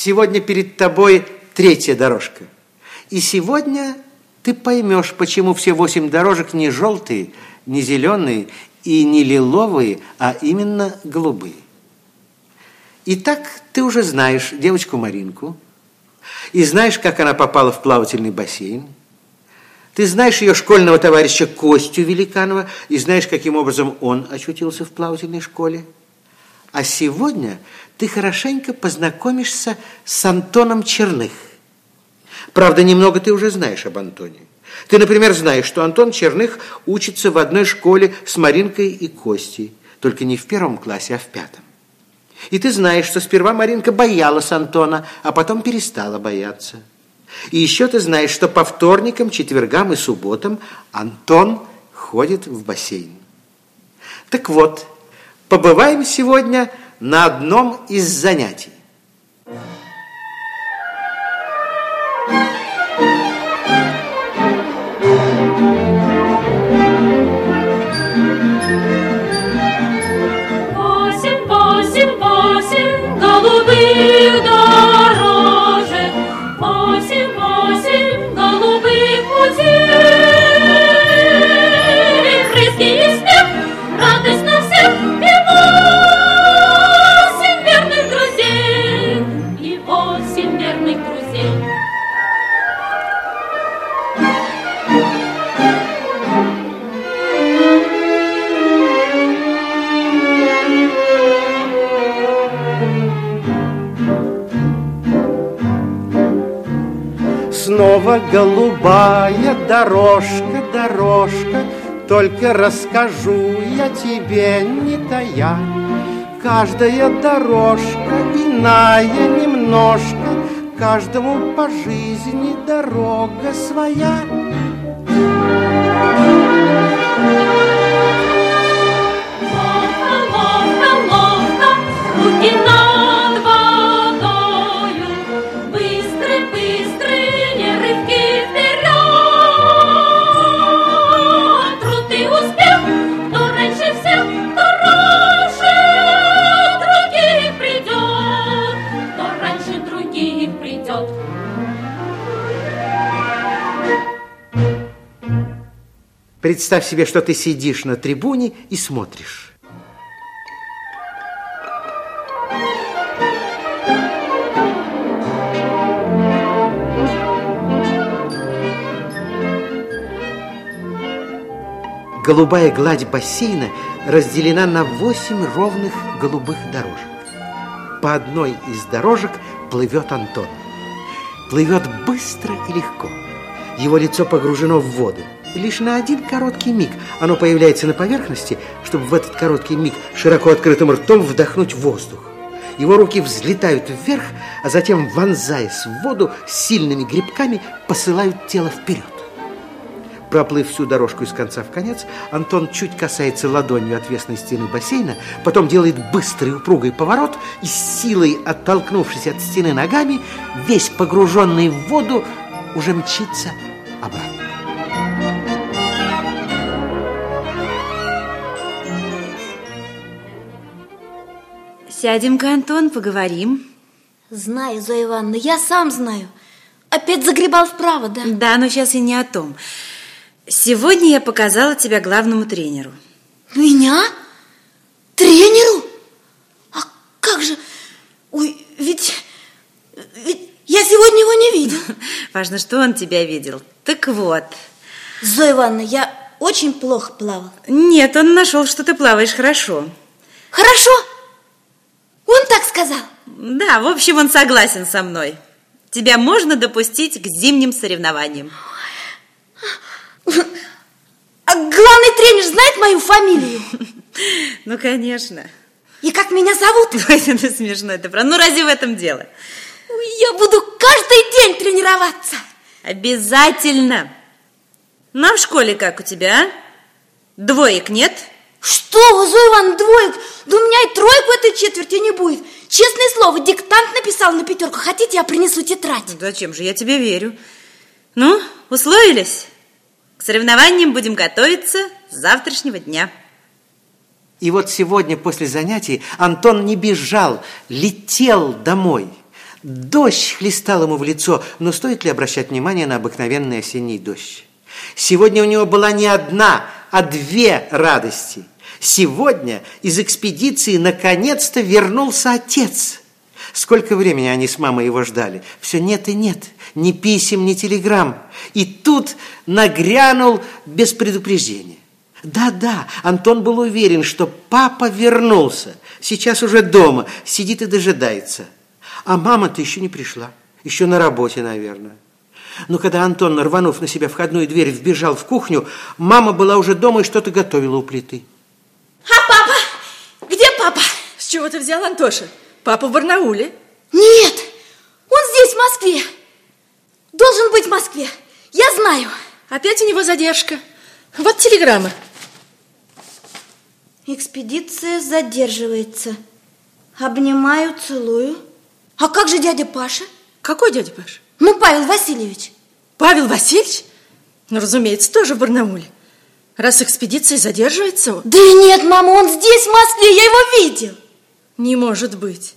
Сегодня перед тобой третья дорожка. И сегодня ты поймешь, почему все восемь дорожек не желтые, не зеленые и не лиловые, а именно голубые. Итак, ты уже знаешь девочку Маринку, и знаешь, как она попала в плавательный бассейн. Ты знаешь ее школьного товарища Костю Великанова и знаешь, каким образом он очутился в плавательной школе. А сегодня ты хорошенько познакомишься с Антоном Черных. Правда, немного ты уже знаешь об Антоне. Ты, например, знаешь, что Антон Черных учится в одной школе с Маринкой и Костей, только не в первом классе, а в пятом. И ты знаешь, что сперва Маринка боялась Антона, а потом перестала бояться. И еще ты знаешь, что по вторникам, четвергам и субботам Антон ходит в бассейн. Так вот, побываем сегодня на одном из занятий. Снова голубая дорожка, дорожка, Только расскажу я тебе, не тая. Каждая дорожка иная немножко, Каждому по жизни дорога своя. Представь себе, что ты сидишь на трибуне и смотришь. Голубая гладь бассейна разделена на восемь ровных голубых дорожек. По одной из дорожек плывет Антон. Плывет быстро и легко. Его лицо погружено в воду лишь на один короткий миг оно появляется на поверхности, чтобы в этот короткий миг широко открытым ртом вдохнуть воздух. Его руки взлетают вверх, а затем, вонзаясь в воду, сильными грибками посылают тело вперед. Проплыв всю дорожку из конца в конец, Антон чуть касается ладонью отвесной стены бассейна, потом делает быстрый упругий поворот и с силой, оттолкнувшись от стены ногами, весь погруженный в воду, уже мчится обратно. Сядем-ка, Антон, поговорим. Знаю, Зоя Ивановна, я сам знаю. Опять загребал вправо, да? Да, но сейчас и не о том. Сегодня я показала тебя главному тренеру. Меня? Тренеру? А как же? Ой, ведь... ведь я сегодня его не видел. Важно, что он тебя видел. Так вот. Зоя Ивановна, я очень плохо плавал. Нет, он нашел, что ты плаваешь хорошо. Хорошо? Да, в общем, он согласен со мной. Тебя можно допустить к зимним соревнованиям. А главный тренер знает мою фамилию? Ну, конечно. И как меня зовут? Ой, это смешно, это правда. Ну, разве в этом дело? Я буду каждый день тренироваться. Обязательно. Ну, а в школе как у тебя, а? Двоек нет? Что Зоя Ивановна, двоек? Да у меня и троек в этой четверти не будет. Честное слово, диктант написал на пятерку. Хотите, я принесу тетрадь? Ну, зачем же, я тебе верю. Ну, условились? К соревнованиям будем готовиться с завтрашнего дня. И вот сегодня после занятий Антон не бежал, летел домой. Дождь хлестал ему в лицо, но стоит ли обращать внимание на обыкновенный осенний дождь? Сегодня у него была не одна, а две радости. Сегодня из экспедиции наконец-то вернулся отец. Сколько времени они с мамой его ждали? Все нет и нет. Ни писем, ни телеграмм. И тут нагрянул без предупреждения. Да-да, Антон был уверен, что папа вернулся. Сейчас уже дома, сидит и дожидается. А мама-то еще не пришла. Еще на работе, наверное. Но когда Антон, рванув на себя входную дверь, вбежал в кухню, мама была уже дома и что-то готовила у плиты. А папа? Где папа? С чего ты взял, Антоша? Папа в Барнауле. Нет, он здесь, в Москве. Должен быть в Москве. Я знаю. Опять у него задержка. Вот телеграмма. Экспедиция задерживается. Обнимаю, целую. А как же дядя Паша? Какой дядя Паша? Ну, Павел Васильевич. Павел Васильевич? Ну, разумеется, тоже в Барнауле. Раз экспедиция задерживается... Да и нет, мама, он здесь, в Москве, я его видел. Не может быть.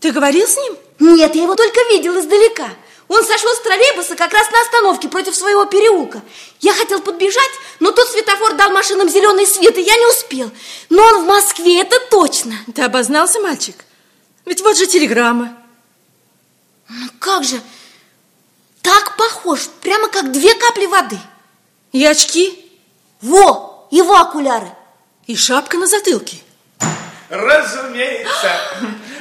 Ты говорил с ним? Нет, я его только видел издалека. Он сошел с троллейбуса как раз на остановке против своего переулка. Я хотел подбежать, но тут светофор дал машинам зеленый свет, и я не успел. Но он в Москве, это точно. Ты обознался, мальчик? Ведь вот же телеграмма. Ну как же, так похож, прямо как две капли воды. И очки? Во, его окуляры. И шапка на затылке. Разумеется.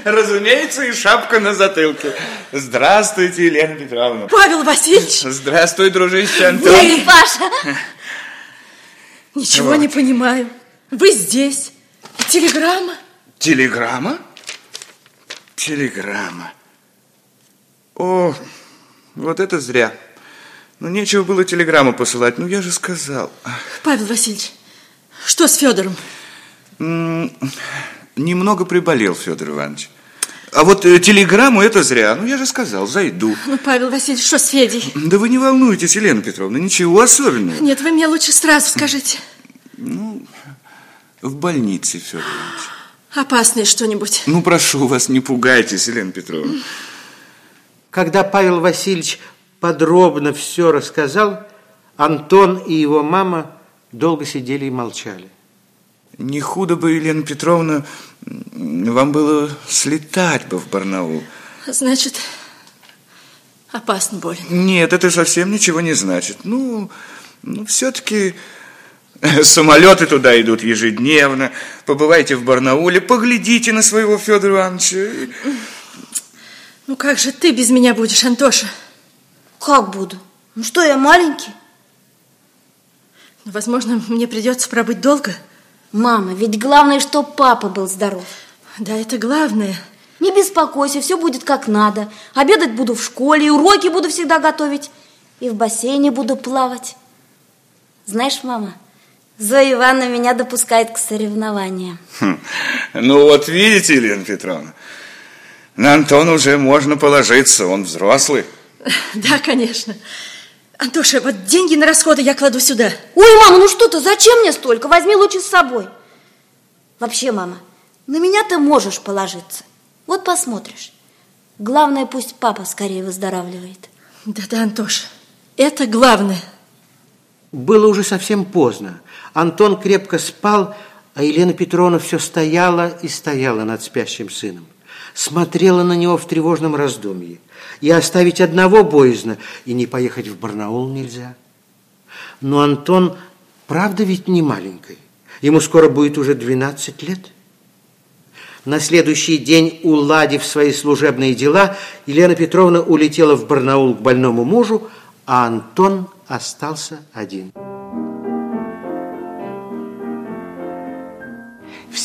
Разумеется, и шапка на затылке. Здравствуйте, Елена Петровна. Павел Васильевич. Здравствуй, дружище Антон. Дядя Паша. Ничего не понимаю. Вы здесь. И телеграмма. Телеграмма? Телеграмма. О, вот это зря. Ну, нечего было телеграмму посылать. Ну, я же сказал. Павел Васильевич, что с Федором? М, Немного приболел Федор Иванович. А вот э, телеграмму это зря. Ну, я же сказал, зайду. Ну, Павел Васильевич, что с Федей? Да вы не волнуйтесь, Елена Петровна, ничего особенного. Нет, вы мне лучше сразу скажите. В больнице, Федор Иванович. Опасное что-нибудь. Ну, прошу вас, не пугайтесь, Елена Петровна. Когда Павел Васильевич подробно все рассказал, Антон и его мама долго сидели и молчали. Не худо бы, Елена Петровна, вам было слетать бы в Барнаул. Значит, опасно болен. Нет, это совсем ничего не значит. Ну, ну все-таки самолеты туда идут ежедневно. Побывайте в Барнауле, поглядите на своего Федора Ивановича. Ну, как же ты без меня будешь, Антоша? Как буду? Ну что, я маленький? Ну, Возможно, мне придется пробыть долго. Мама, ведь главное, что папа был здоров. Да, это главное. Не беспокойся, все будет как надо. Обедать буду в школе, и уроки буду всегда готовить. И в бассейне буду плавать. Знаешь, мама, Зоя Ивановна меня допускает к соревнованиям. Хм, Ну вот видите, Елена Петровна, на Антона уже можно положиться, он взрослый. Да, конечно. Антоша, вот деньги на расходы я кладу сюда. Ой, мама, ну что ты, зачем мне столько? Возьми лучше с собой. Вообще, мама, на меня ты можешь положиться. Вот посмотришь. Главное, пусть папа скорее выздоравливает. Да-да, Антоша, это главное. Было уже совсем поздно. Антон крепко спал, а Елена Петровна все стояла и стояла над спящим сыном. Смотрела на него в тревожном раздумье. И оставить одного боязно, и не поехать в Барнаул нельзя. Но Антон, правда ведь не маленький. Ему скоро будет уже 12 лет. На следующий день, уладив свои служебные дела, Елена Петровна улетела в Барнаул к больному мужу, а Антон остался один.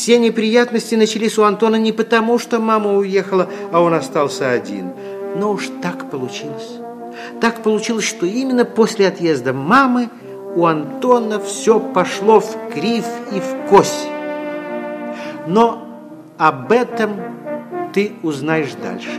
Все неприятности начались у Антона не потому, что мама уехала, а он остался один. Но уж так получилось. Так получилось, что именно после отъезда мамы у Антона все пошло в крив и в кось. Но об этом ты узнаешь дальше.